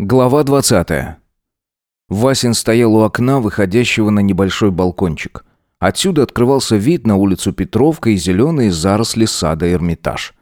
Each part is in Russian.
Глава 20. Васин стоял у окна, выходящего на небольшой балкончик. Отсюда открывался вид на улицу Петровка и зеленые заросли сада Эрмитаж.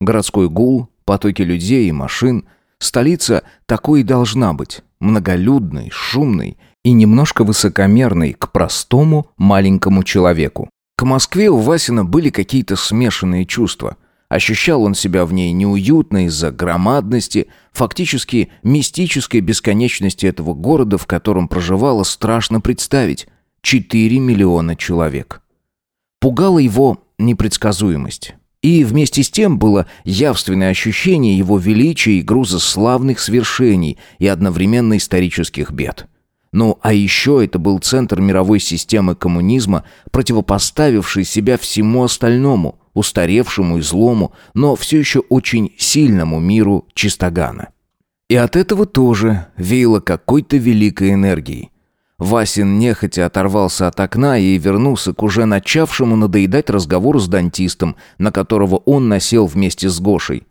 Городской гул, потоки людей и машин. Столица такой и должна быть. Многолюдной, шумной и немножко высокомерной к простому маленькому человеку. К Москве у Васина были какие-то смешанные чувства – Ощущал он себя в ней неуютно из-за громадности, фактически мистической бесконечности этого города, в котором проживало страшно представить 4 миллиона человек. Пугала его непредсказуемость. И вместе с тем было явственное ощущение его величия и груза славных свершений и одновременно исторических бед. Ну, а еще это был центр мировой системы коммунизма, противопоставивший себя всему остальному – устаревшему и злому, но все еще очень сильному миру Чистогана. И от этого тоже веяло какой-то великой энергией. Васин нехотя оторвался от окна и вернулся к уже начавшему надоедать разговору с дантистом, на которого он насел вместе с Гошей.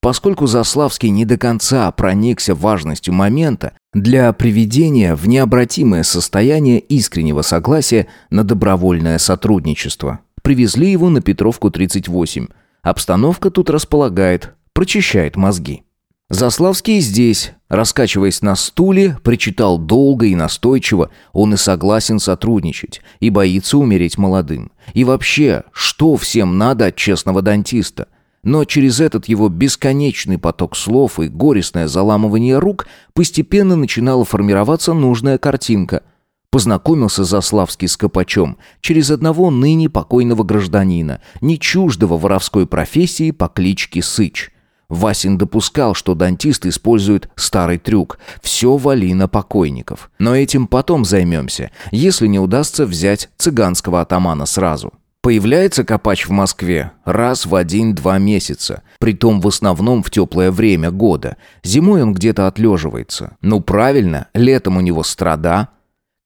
Поскольку Заславский не до конца проникся важностью момента для приведения в необратимое состояние искреннего согласия на добровольное сотрудничество. Привезли его на Петровку 38. Обстановка тут располагает, прочищает мозги. Заславский здесь, раскачиваясь на стуле, причитал долго и настойчиво, он и согласен сотрудничать, и боится умереть молодым. И вообще, что всем надо от честного дантиста? Но через этот его бесконечный поток слов и горестное заламывание рук постепенно начинала формироваться нужная картинка – Познакомился Заславский с Копачом через одного ныне покойного гражданина, не чуждого воровской профессии по кличке Сыч. Васин допускал, что дантист использует старый трюк «все вали на покойников». Но этим потом займемся, если не удастся взять цыганского атамана сразу. Появляется Копач в Москве раз в один-два месяца, притом в основном в теплое время года. Зимой он где-то отлеживается. Ну правильно, летом у него страда,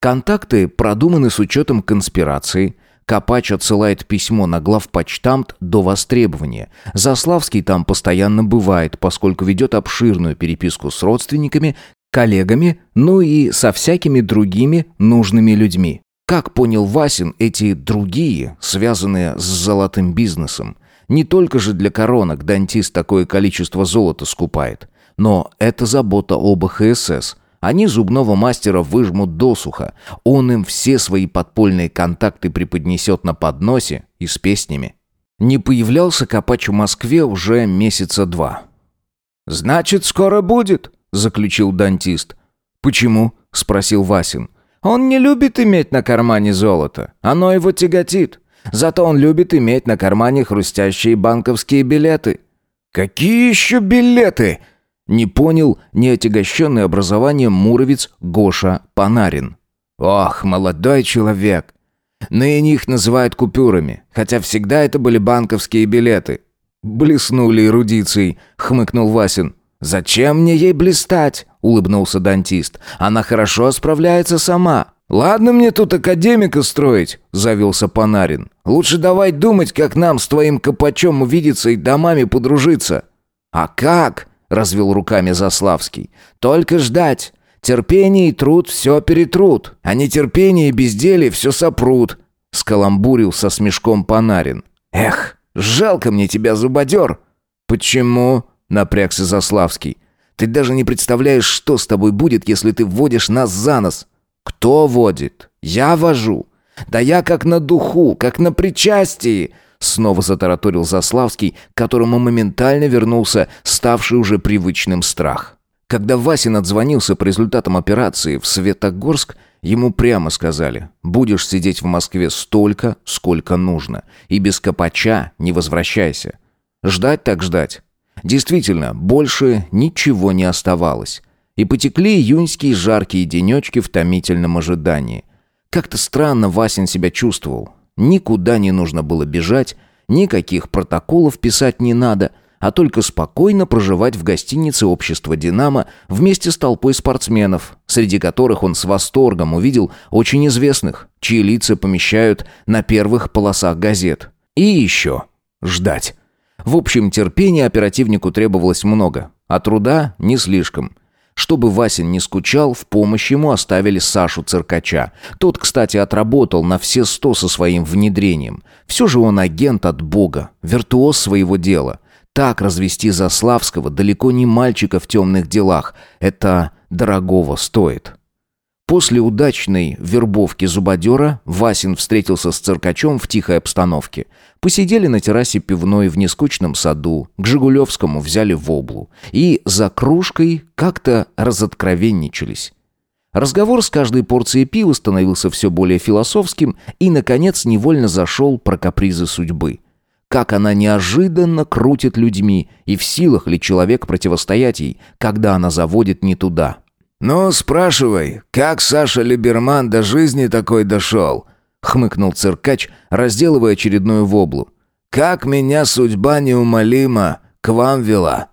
Контакты продуманы с учетом конспирации. Копач отсылает письмо на главпочтамт до востребования. Заславский там постоянно бывает, поскольку ведет обширную переписку с родственниками, коллегами, ну и со всякими другими нужными людьми. Как понял Васин, эти другие, связанные с золотым бизнесом. Не только же для коронок дантист такое количество золота скупает. Но это забота об ХСС – они зубного мастера выжмут досуха. Он им все свои подпольные контакты преподнесет на подносе и с песнями. Не появлялся Копач в Москве уже месяца два. «Значит, скоро будет», — заключил дантист. «Почему?» — спросил Васин. «Он не любит иметь на кармане золото. Оно его тяготит. Зато он любит иметь на кармане хрустящие банковские билеты». «Какие еще билеты?» Не понял неотягощенный образованием муровец Гоша Панарин. «Ох, молодой человек! Ныне их называют купюрами, хотя всегда это были банковские билеты». «Блеснули эрудицией», — хмыкнул Васин. «Зачем мне ей блистать?» — улыбнулся дантист. «Она хорошо справляется сама». «Ладно мне тут академика строить», — завелся Панарин. «Лучше давай думать, как нам с твоим копачом увидеться и домами подружиться». «А как?» развел руками Заславский. Только ждать. Терпение и труд все перетрут, а нетерпение и безделье все сопрут. Скаламбурил со смешком Панарин. Эх, жалко мне тебя, зубодер. Почему? Напрягся Заславский. Ты даже не представляешь, что с тобой будет, если ты вводишь нас за нос. Кто водит? Я вожу. Да я как на духу, как на причастии. Снова затараторил Заславский, к которому моментально вернулся ставший уже привычным страх. Когда Васин отзвонился по результатам операции в Светогорск, ему прямо сказали «Будешь сидеть в Москве столько, сколько нужно, и без копача не возвращайся». Ждать так ждать. Действительно, больше ничего не оставалось. И потекли июньские жаркие денечки в томительном ожидании. Как-то странно Васин себя чувствовал. Никуда не нужно было бежать, никаких протоколов писать не надо, а только спокойно проживать в гостинице общества «Динамо» вместе с толпой спортсменов, среди которых он с восторгом увидел очень известных, чьи лица помещают на первых полосах газет. И еще ждать. В общем, терпения оперативнику требовалось много, а труда не слишком. Чтобы Васин не скучал, в помощь ему оставили Сашу Циркача. Тот, кстати, отработал на все сто со своим внедрением. Все же он агент от Бога, виртуоз своего дела. Так развести Заславского далеко не мальчика в темных делах. Это дорогого стоит. После удачной вербовки зубодера Васин встретился с циркачом в тихой обстановке. Посидели на террасе пивной в нескучном саду, к Жигулевскому взяли воблу. И за кружкой как-то разоткровенничались. Разговор с каждой порцией пива становился все более философским и, наконец, невольно зашел про капризы судьбы. Как она неожиданно крутит людьми, и в силах ли человек противостоять ей, когда она заводит не туда – «Ну, спрашивай, как Саша Либерман до жизни такой дошел?» — хмыкнул циркач, разделывая очередную воблу. «Как меня судьба неумолима к вам вела?»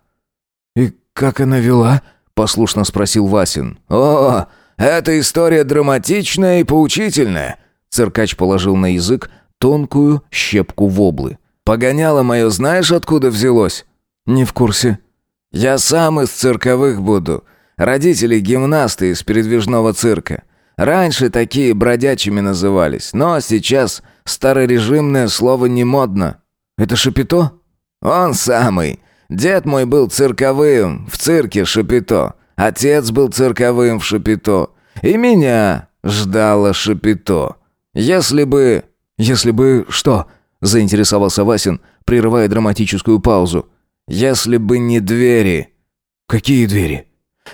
«И как она вела?» — послушно спросил Васин. «О, эта история драматичная и поучительная!» Циркач положил на язык тонкую щепку воблы. «Погоняло мое знаешь, откуда взялось?» «Не в курсе». «Я сам из цирковых буду». Родители гимнасты из передвижного цирка. Раньше такие бродячими назывались, но сейчас старорежимное слово не модно. Это Шапито? Он самый. Дед мой был цирковым, в цирке Шапито. Отец был цирковым в Шапито. И меня ждало Шапито. Если бы... Если бы что? Заинтересовался Васин, прерывая драматическую паузу. Если бы не двери. Какие двери?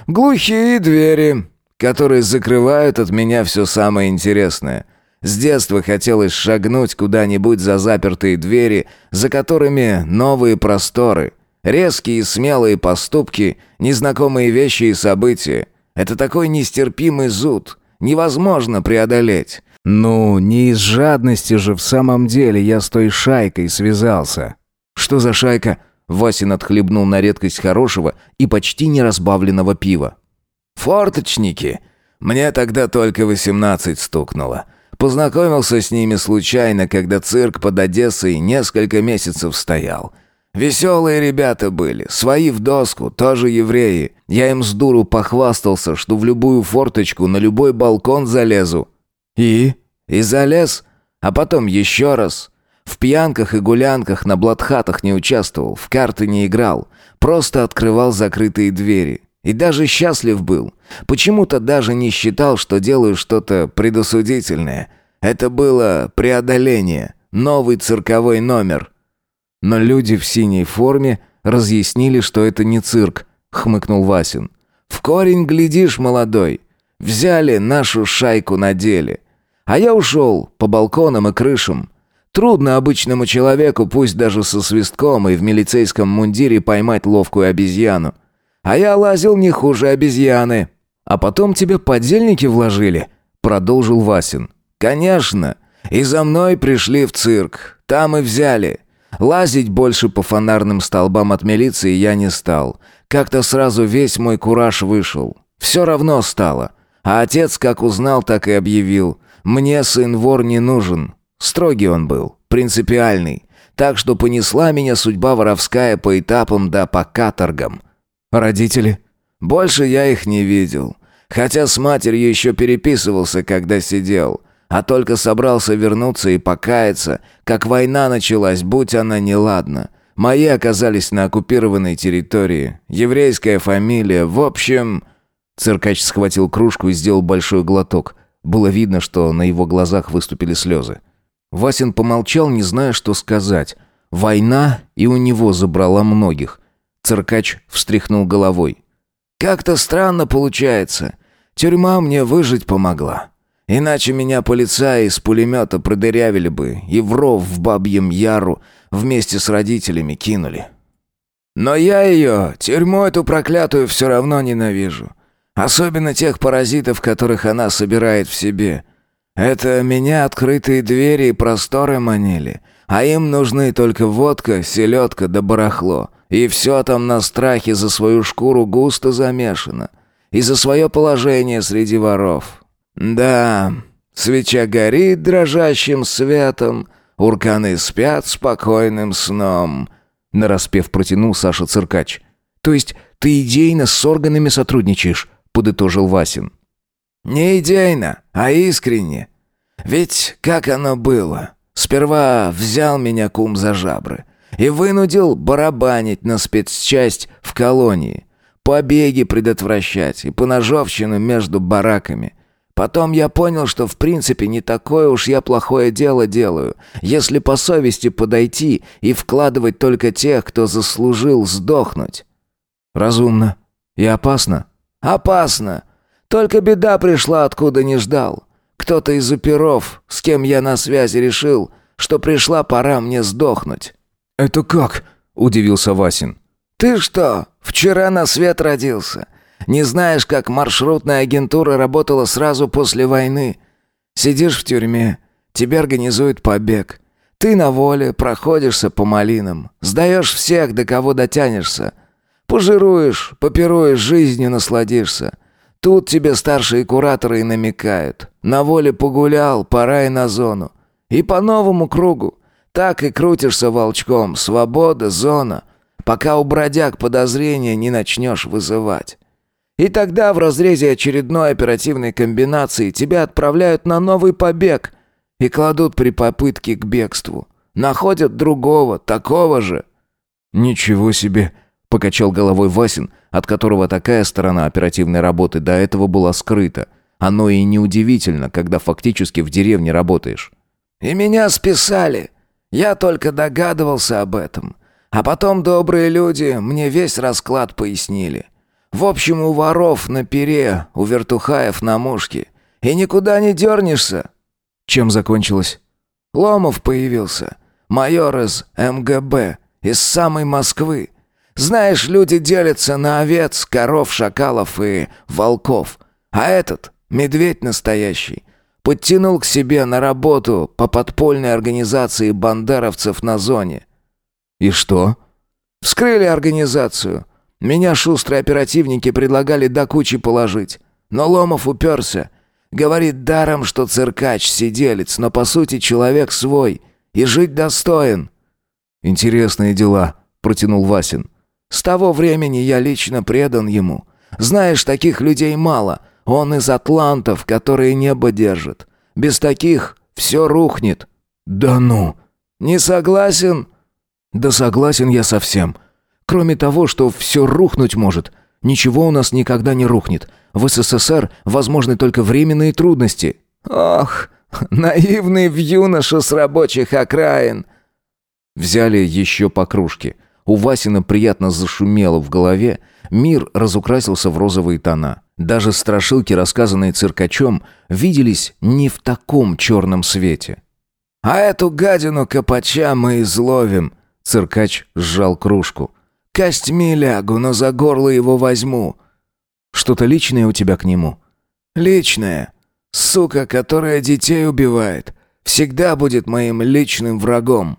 Глухие двери, которые закрывают от меня все самое интересное. С детства хотелось шагнуть куда-нибудь за запертые двери, за которыми новые просторы, резкие и смелые поступки, незнакомые вещи и события. Это такой нестерпимый зуд, невозможно преодолеть. «Ну, не из жадности же в самом деле я с той шайкой связался». «Что за шайка?» Васин отхлебнул на редкость хорошего и почти неразбавленного пива. «Форточники! Мне тогда только восемнадцать стукнуло. Познакомился с ними случайно, когда цирк под Одессой несколько месяцев стоял. Веселые ребята были, свои в доску, тоже евреи. Я им с дуру похвастался, что в любую форточку, на любой балкон залезу. И? И залез, а потом еще раз. В пьянках и гулянках на блатхатах не участвовал, в карты не играл. Просто открывал закрытые двери. И даже счастлив был. Почему-то даже не считал, что делаю что-то предосудительное. Это было преодоление, новый цирковой номер. Но люди в синей форме разъяснили, что это не цирк, хмыкнул Васин. В корень глядишь, молодой. Взяли нашу шайку на деле. А я ушел по балконам и крышам. Трудно обычному человеку, пусть даже со свистком и в милицейском мундире, поймать ловкую обезьяну. А я лазил не хуже обезьяны. А потом тебе подельники вложили, продолжил Васин. Конечно. И за мной пришли в цирк. Там и взяли. Лазить больше по фонарным столбам от милиции я не стал. Как-то сразу весь мой кураж вышел. Все равно стало. А отец как узнал, так и объявил. Мне сын вор не нужен. Строгий он был, принципиальный. Так что понесла меня судьба воровская по этапам да по каторгам. Родители? Больше я их не видел. Хотя с матерью еще переписывался, когда сидел. А только собрался вернуться и покаяться, как война началась, будь она неладна. Мои оказались на оккупированной территории. Еврейская фамилия. В общем... Циркач схватил кружку и сделал большой глоток. Было видно, что на его глазах выступили слезы. Васин помолчал, не зная, что сказать. Война и у него забрала многих. Циркач встряхнул головой. «Как-то странно получается. Тюрьма мне выжить помогла. Иначе меня полицаи из пулемета продырявили бы и в ров в Бабьем Яру вместе с родителями кинули. Но я ее, тюрьму эту проклятую, все равно ненавижу. Особенно тех паразитов, которых она собирает в себе. Это меня открытые двери и просторы манили, а им нужны только водка, селедка да барахло. И все там на страхе за свою шкуру густо замешано. И за свое положение среди воров. Да, свеча горит дрожащим светом, урканы спят спокойным сном. Нараспев протянул Саша Циркач. То есть ты идейно с органами сотрудничаешь, подытожил Васин. Не идейно, а искренне. Ведь как оно было? Сперва взял меня кум за жабры и вынудил барабанить на спецчасть в колонии, побеги предотвращать и поножовщину между бараками. Потом я понял, что в принципе не такое уж я плохое дело делаю, если по совести подойти и вкладывать только тех, кто заслужил сдохнуть. Разумно. И опасно? Опасно. Только беда пришла, откуда не ждал. Кто-то из оперов, с кем я на связи, решил, что пришла пора мне сдохнуть. «Это как?» – удивился Васин. «Ты что, вчера на свет родился? Не знаешь, как маршрутная агентура работала сразу после войны? Сидишь в тюрьме, тебе организуют побег. Ты на воле, проходишься по малинам, сдаешь всех, до кого дотянешься. Пожируешь, попируешь, жизнью насладишься. Тут тебе старшие кураторы и намекают. На воле погулял, пора и на зону. И по новому кругу. Так и крутишься волчком. Свобода, зона. Пока у бродяг подозрения не начнешь вызывать. И тогда в разрезе очередной оперативной комбинации тебя отправляют на новый побег и кладут при попытке к бегству. Находят другого, такого же. «Ничего себе!» — покачал головой Васин, от которого такая сторона оперативной работы до этого была скрыта. Оно и неудивительно, когда фактически в деревне работаешь. «И меня списали. Я только догадывался об этом. А потом добрые люди мне весь расклад пояснили. В общем, у воров на пере, у вертухаев на мушке. И никуда не дернешься». «Чем закончилось?» «Ломов появился. Майор из МГБ, из самой Москвы. Знаешь, люди делятся на овец, коров, шакалов и волков. А этот, медведь настоящий, подтянул к себе на работу по подпольной организации бандеровцев на зоне». «И что?» «Вскрыли организацию». Меня шустрые оперативники предлагали до кучи положить. Но Ломов уперся. Говорит даром, что циркач, сиделец, но по сути человек свой. И жить достоин. «Интересные дела», — протянул Васин. «С того времени я лично предан ему. Знаешь, таких людей мало. Он из атлантов, которые небо держат. Без таких все рухнет». «Да ну!» «Не согласен?» «Да согласен я совсем. Кроме того, что все рухнуть может. Ничего у нас никогда не рухнет. В СССР возможны только временные трудности». «Ох, наивный в юношу с рабочих окраин!» Взяли еще по кружке. У Васина приятно зашумело в голове. Мир разукрасился в розовые тона. Даже страшилки, рассказанные циркачом, виделись не в таком черном свете. «А эту гадину копача мы изловим!» Циркач сжал кружку. Костьми лягу, но за горло его возьму. Что-то личное у тебя к нему? Личное. Сука, которая детей убивает, всегда будет моим личным врагом.